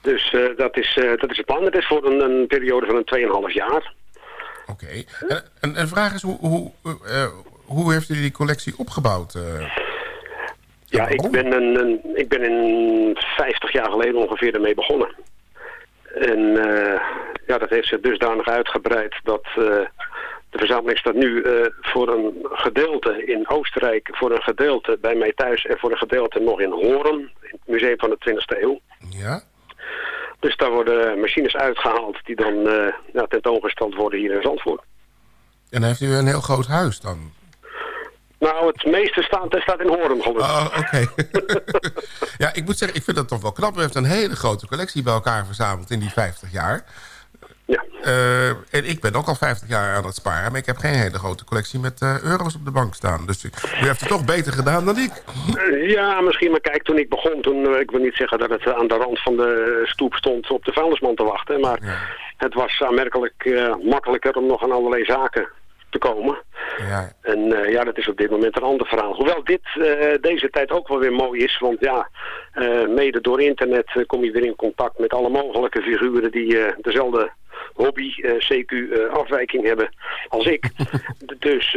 Dus dat, is, dat is het plan. Het is voor een, een periode van een 2,5 jaar. Oké. Okay. En, en, vraag is, hoe, hoe, hoe heeft u die collectie opgebouwd? Ja, ik ben, een, een, ik ben in 50 jaar geleden ongeveer ermee begonnen. En uh, ja, dat heeft zich dusdanig uitgebreid dat uh, de verzameling staat nu uh, voor een gedeelte in Oostenrijk, voor een gedeelte bij mij thuis en voor een gedeelte nog in Horen, in het museum van de 20e eeuw. Ja. Dus daar worden machines uitgehaald die dan ja, tentoongesteld worden hier in Zandvoort. En heeft u een heel groot huis dan? Nou, het meeste staat, staat in Hoorn, gelukkig. Oh, oké. ja, ik moet zeggen, ik vind dat toch wel knap. U heeft een hele grote collectie bij elkaar verzameld in die 50 jaar. Ja. Uh, en ik ben ook al 50 jaar aan het sparen. Maar ik heb geen hele grote collectie met uh, euro's op de bank staan. Dus u, heeft het toch beter gedaan dan ik. Uh, ja, misschien. Maar kijk, toen ik begon... Toen, ik wil niet zeggen dat het aan de rand van de stoep stond op de vuilnisman te wachten. Maar ja. het was aanmerkelijk makkelijker om nog aan allerlei zaken te komen. Ja. En uh, ja, dat is op dit moment een ander verhaal. Hoewel dit uh, deze tijd ook wel weer mooi is, want ja, uh, mede door internet kom je weer in contact met alle mogelijke figuren die dezelfde hobby, CQ, afwijking hebben als ik. dus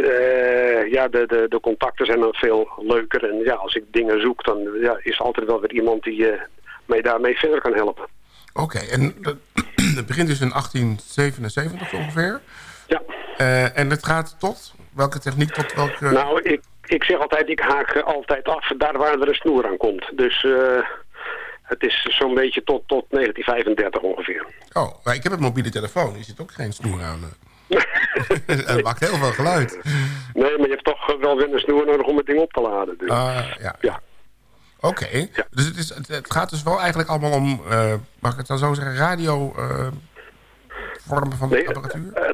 ja, de, de, de contacten zijn dan veel leuker. En ja, als ik dingen zoek, dan ja, is er altijd wel weer iemand die mij daarmee verder kan helpen. Oké, okay, en het begint dus in 1877 ongeveer? Ja. Uh, en het gaat tot? Welke techniek tot welke... Nou, ik, ik zeg altijd, ik haak altijd af daar waar er een snoer aan komt. Dus uh, het is zo'n beetje tot, tot 1935 ongeveer. Oh, maar ik heb een mobiele telefoon. Er zit ook geen snoer aan. het maakt heel veel geluid. Nee, maar je hebt toch wel weer een snoer nodig om het ding op te laden. Dus. Ah, ja. Ja. Oké, dus het, is, het, het gaat dus wel eigenlijk allemaal om, eh, mag ik het dan zo zeggen, radio eh, vormen van de Nee, apparatuur?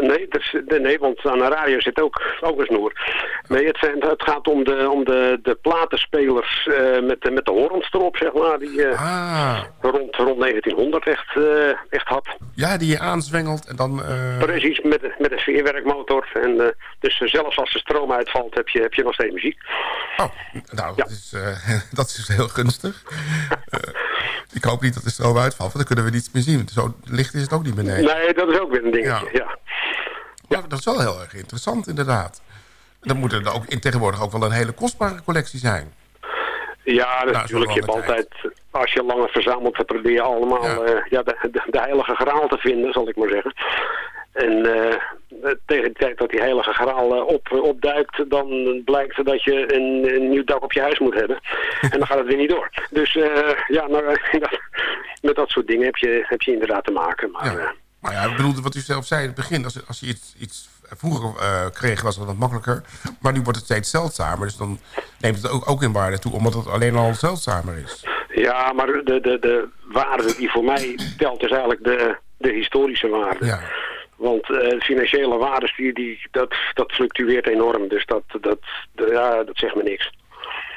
Nee, nee, want aan de radio zit ook, ook een snoer. Nee, het, zijn, het gaat om de, om de, de platenspelers eh, met, de, met de horens erop, zeg maar, die Ah, rond, rond 1900 echt, eh, echt had. ja, die je aanzwengelt en dan... Precies, met, met een veerwerkmotor. En, dus zelfs als de stroom uitvalt, heb je, heb je nog steeds muziek. Oh, nou, Ja. dat, is, dat is heel gunstig. Ik hoop niet dat de stroom uitvalt, want dan kunnen we niets meer zien. Zo licht is het ook niet beneden. Nee, dat is ook weer een dingetje, Ja. ja. Ja, dat is wel heel erg interessant, inderdaad. Dan moet er ook in tegenwoordig ook wel een hele kostbare collectie zijn. Ja, Nou, natuurlijk. Je hebt altijd, als je langer verzamelt, dan probeer je allemaal Ja. ja. ja, de, de, de heilige graal te vinden, zal ik maar zeggen. En eh, tegen de tijd dat die heilige graal eh, op, opduikt, dan blijkt dat je een, een nieuw dak op je huis moet hebben. en dan gaat het weer niet door. Dus eh, ja, nou, met dat soort dingen heb je, heb je inderdaad te maken. Maar, Ja. Eh, Maar ja, ik bedoel, wat u zelf zei in het begin... als, als je iets, iets vroeger eh, kreeg, was het wat makkelijker. Maar nu wordt het steeds zeldzamer. Dus dan neemt het ook, ook in waarde toe, omdat het alleen al zeldzamer is. ja, maar de, de, de waarde die voor mij telt is eigenlijk de, de historische waarde. Ja. Want eh, financiële waardes, die, die, dat, dat fluctueert enorm. Dus dat, dat, ja, dat zegt me niks.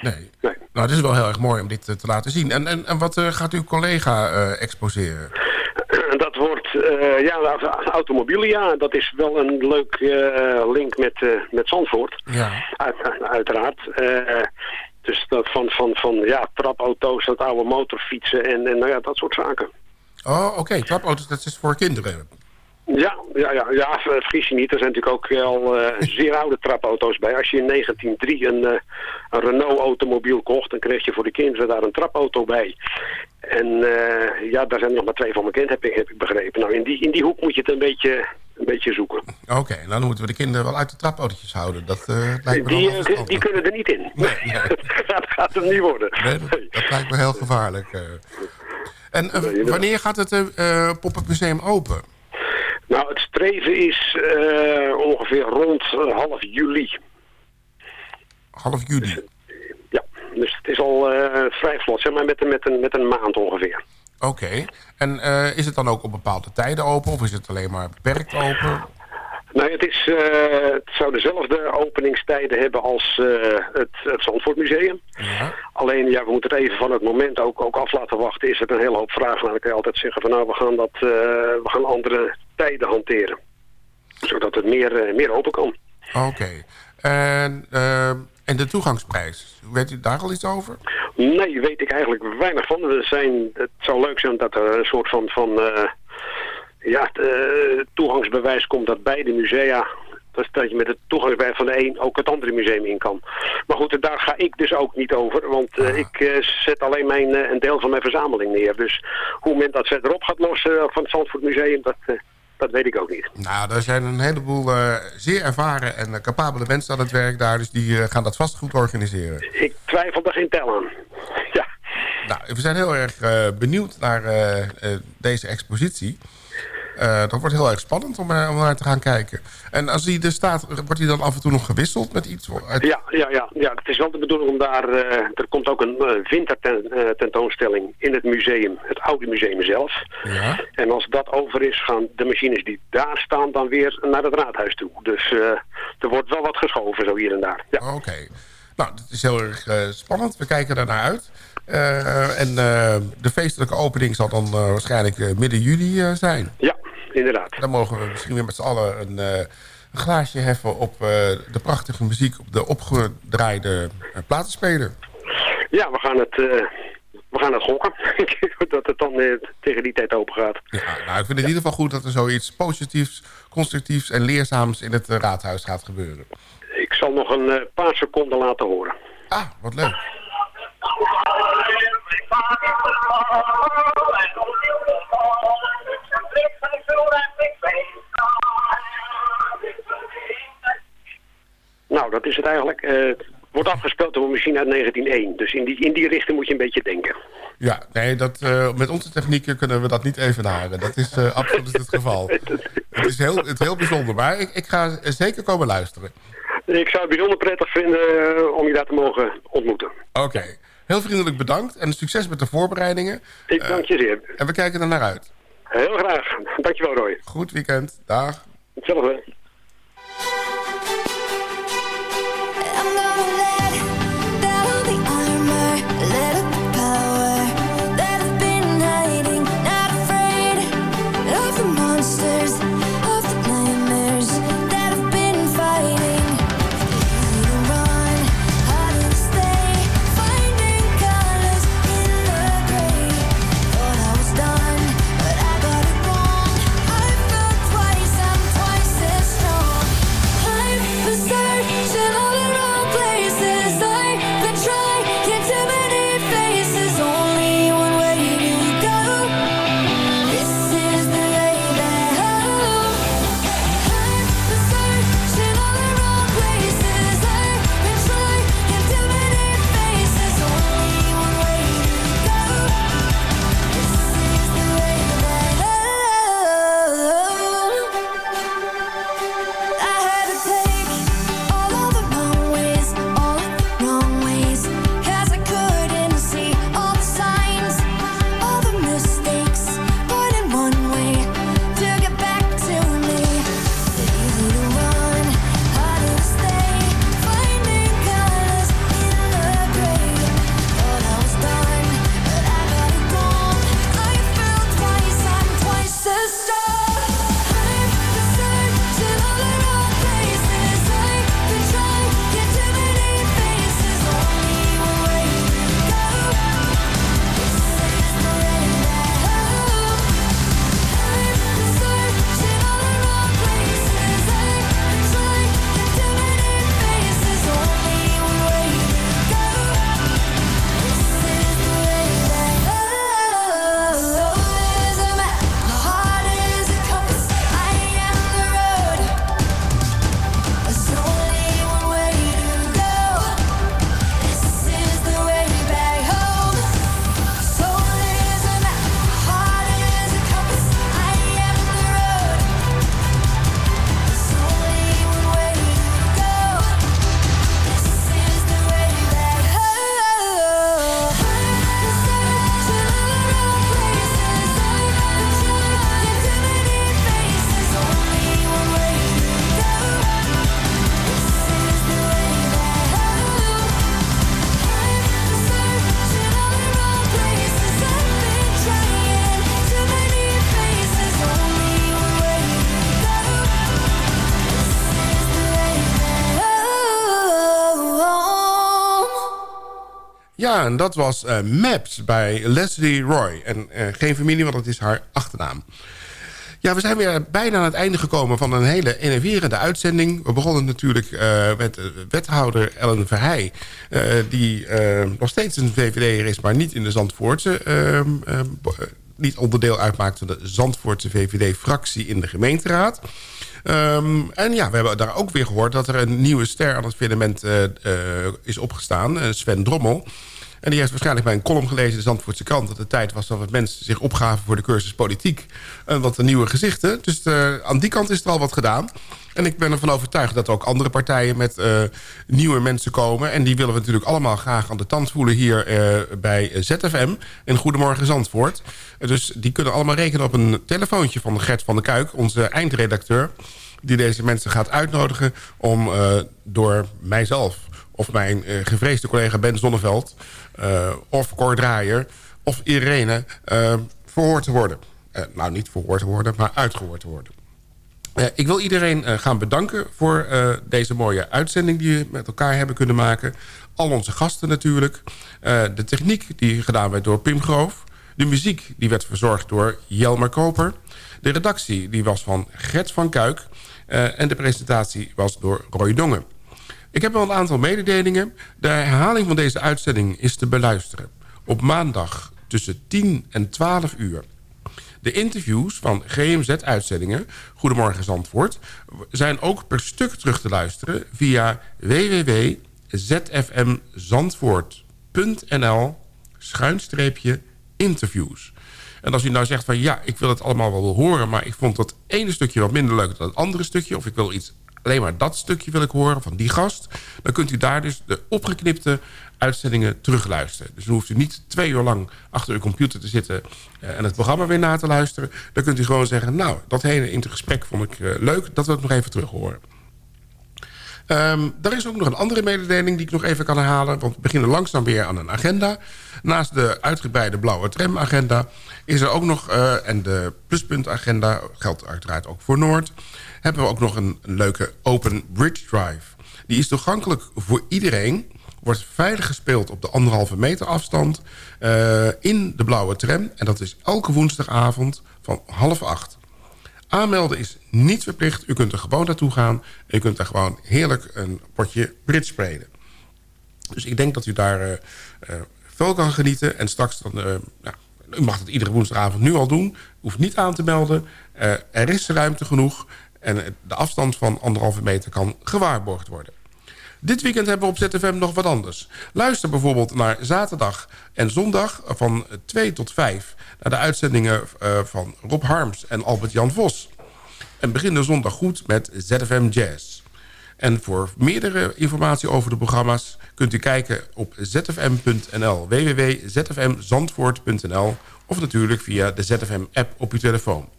Nee. Nee. Nou, het is wel heel erg mooi om dit eh, te laten zien. En, en, en wat eh, gaat uw collega eh, exposeren? Eh ja, de automobilia. Dat is wel een leuk eh, link met, eh, met Zandvoort. Ja. Uit, uiteraard. Dus dat van, van, van ja, trapauto's, dat oude motorfietsen en, en nou ja, dat soort zaken. Oh, oké. Trapauto's, dat is voor kinderen. Ja, ja, ja, ja, vergis je niet. Er zijn natuurlijk ook al eh, zeer oude trapauto's bij. Als je in 1903 een, eh, een Renault-automobiel kocht, dan kreeg je voor de kinderen daar een trapauto bij. En eh, ja, daar zijn er nog maar twee van bekend, heb ik, heb ik begrepen. Nou, in die, in die hoek moet je het een beetje, een beetje zoeken. Oké, nou dan moeten we de kinderen wel uit de trapautootjes houden. Dat lijkt me Die, wel verstandig. die kunnen er niet in. Nee, nee. dat gaat hem niet worden. Nee, dat, dat lijkt me heel gevaarlijk. En wanneer gaat het Pop-up Museum open? Nou, het streven is eh, ongeveer rond eh, half juli. Half juli. Ja, dus het is al eh, vrij vlot, zeg maar met, een- met, een, met een maand ongeveer. Oké. En is het dan ook op bepaalde tijden open? Of is het alleen maar beperkt open? Nou, het, is, eh, het zou dezelfde openingstijden hebben als eh, het, het Zandvoortmuseum. Ja. Alleen, ja, we moeten het even van het moment ook, ook af laten wachten. Is het een hele hoop vragen. Dan kan je altijd zeggen van nou, we gaan, dat, eh, we gaan andere tijden hanteren. Zodat het meer, meer open kan. Oké. En, en de toegangsprijs? Weet u daar al iets over? Nee, weet ik eigenlijk weinig van. Er zijn, het zou leuk zijn dat er een soort van, van ja, eh, toegangsbewijs komt dat beide musea... Dus dat je met het toegangsbewijs van de een ook het andere museum in kan. Maar goed, daar ga ik dus ook niet over. Want eh, ik eh, zet alleen mijn, een deel van mijn verzameling neer. Dus hoe men dat verderop gaat lossen van het Zandvoort Museum... dat, dat weet ik ook niet. Nou, er zijn een heleboel zeer ervaren en capabele mensen aan het werk daar. Dus die gaan dat vast goed organiseren. Ik twijfel er geen tel aan. Ja. Nou, we zijn heel erg benieuwd naar deze expositie. Eh, dat wordt heel erg spannend om, er- om naar te gaan kijken. En als die er staat, wordt die dan af en toe nog gewisseld met iets? Uit... Ja, ja, ja, ja, het is wel de bedoeling om daar... eh, er komt ook een wintertentoonstelling in het museum, het oude museum zelf. Ja. En als dat over is, gaan de machines die daar staan dan weer naar het raadhuis toe. Dus eh, er wordt wel wat geschoven zo hier en daar. Ja. Oké. Nou, dat is heel erg eh, spannend. We kijken er naar uit. Eh, en eh, de feestelijke opening zal dan eh, waarschijnlijk eh, midden juli eh, zijn. ja, inderdaad. Dan mogen we misschien weer met z'n allen een, eh, een glaasje heffen op eh, de prachtige muziek op de opgedraaide uh, platenspeler. Ja, we gaan het, uh, we gaan het gokken. dat het dan uh, tegen die tijd open gaat. Ja, nou, ik vind het in ieder geval goed dat er zoiets positiefs, constructiefs en leerzaams in het uh, raadhuis gaat gebeuren. Ik zal nog een uh, paar seconden laten horen. Ah, wat leuk. Nou, dat is het eigenlijk. Uh, het wordt afgespeeld door een machine uit 1901. Dus in die, in die richting moet je een beetje denken. Ja, nee, dat, uh, met onze technieken kunnen we dat niet evenaren. Dat is uh, absoluut het geval. Het is heel, het heel bijzonder, maar ik, ik ga zeker komen luisteren. Ik zou het bijzonder prettig vinden eh, om je daar te mogen ontmoeten. Oké, heel vriendelijk bedankt en succes met de voorbereidingen. Ik dank je zeer. En we kijken er naar uit. Heel graag. Dankjewel Roy. Goed weekend. Dag. Hetzelfde. Ja, en dat was eh, Maps bij Leslie Roy. En eh, geen familie, want het is haar achternaam. Ja, we zijn weer bijna aan het einde gekomen van een hele enerverende uitzending. We begonnen natuurlijk eh, met wethouder Ellen Verheij... die nog steeds een VVD'er is, maar niet in de Zandvoortse... ehm, ehm, eh, niet onderdeel uitmaakt van de Zandvoortse VVD-fractie in de gemeenteraad. Ehm, en ja, we hebben daar ook weer gehoord dat er een nieuwe ster aan het firmament eh, is opgestaan. Sven Drommel. En die heeft waarschijnlijk bij een column gelezen de Zandvoortse krant... dat het tijd was dat mensen zich opgaven voor de cursus politiek. En wat nieuwe gezichten. Dus eh, aan die kant is er al wat gedaan. En ik ben ervan overtuigd dat ook andere partijen met eh, nieuwe mensen komen. En die willen we natuurlijk allemaal graag aan de tand voelen hier eh, bij ZFM. En Goedemorgen Zandvoort. Eh, dus die kunnen allemaal rekenen op een telefoontje van Gert van der Kuik, onze eindredacteur die deze mensen gaat uitnodigen om eh, door mijzelf of mijn eh, gevreesde collega Ben Zonneveld... eh, of Cor Draaier of Irene eh, verhoord te worden. Nou, niet verhoord te worden, maar uitgehoord te worden. Ik wil iedereen gaan bedanken voor deze mooie uitzending... die we met elkaar hebben kunnen maken. Al onze gasten natuurlijk. De techniek die gedaan werd door Pim Groof. De muziek die werd verzorgd door Jelmer Koper. De redactie die was van Gert van Kuik. En de presentatie was door Roy Dongen. Ik heb wel een aantal mededelingen. De herhaling van deze uitzending is te beluisteren. Op maandag tussen 10 en 12 uur. De interviews van GMZ-uitzendingen, Goedemorgen Zandvoort... zijn ook per stuk terug te luisteren via www.zfmzandvoort.nl schuinstreepje interviews. En als u nou zegt van ja, ik wil het allemaal wel horen... maar ik vond dat ene stukje wat minder leuk dan het andere stukje... of ik wil iets, alleen maar dat stukje wil ik horen van die gast... dan kunt u daar dus de opgeknipte uitzendingen terugluisteren. Dus dan hoeft u niet twee uur lang achter uw computer te zitten... eh, en het programma weer na te luisteren. Dan kunt u gewoon zeggen... nou, dat hele intergesprek vond ik eh, leuk, dat wil ik nog even terug horen. Ehm er is ook nog een andere mededeling die ik nog even kan herhalen. Want we beginnen langzaam weer aan een agenda. Naast de uitgebreide blauwe tram-agenda... is er ook nog, eh, en de pluspuntagenda... geldt uiteraard ook voor Noord... hebben we ook nog een, leuke Open Bridge Drive. Die is toegankelijk voor iedereen... wordt veilig gespeeld op de anderhalve meter afstand... eh, in de blauwe tram. En dat is elke woensdagavond van half acht. Aanmelden is niet verplicht. U kunt er gewoon naartoe gaan. En u kunt daar gewoon heerlijk een potje bridge spelen. Dus ik denk dat u daar eh, veel kan genieten. En straks dan... nou, u mag het iedere woensdagavond nu al doen. Hoeft niet aan te melden. Er is ruimte genoeg. En de afstand van anderhalve meter kan gewaarborgd worden. Dit weekend hebben we op ZFM nog wat anders. Luister bijvoorbeeld naar zaterdag en zondag van 2 tot 5... naar de uitzendingen eh, van Rob Harms en Albert-Jan Vos. En begin de zondag goed met ZFM Jazz. En voor meerdere informatie over de programma's... kunt u kijken op zfm.nl, www.zfmzandvoort.nl... of natuurlijk via de ZFM-app op uw telefoon.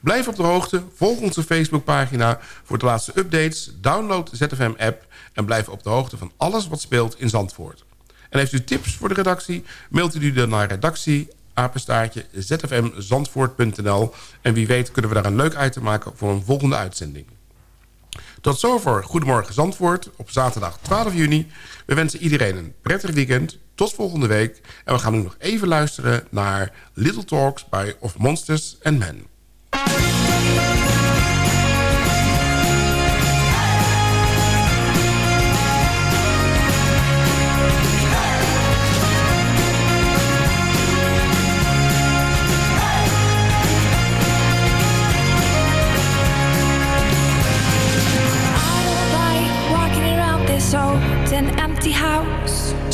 Blijf op de hoogte, volg onze Facebookpagina voor de laatste updates... download de ZFM-app en blijf op de hoogte van alles wat speelt in Zandvoort. En heeft u tips voor de redactie, mailt u dan naar redactie apenstaartje zfmzandvoort.nl. En wie weet kunnen we daar een leuk item maken voor een volgende uitzending. Tot zover Goedemorgen Zandvoort op zaterdag 12 juni. We wensen iedereen een prettig weekend. Tot volgende week. En we gaan nu nog even luisteren naar Little Talks by Of Monsters and Men.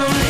Don't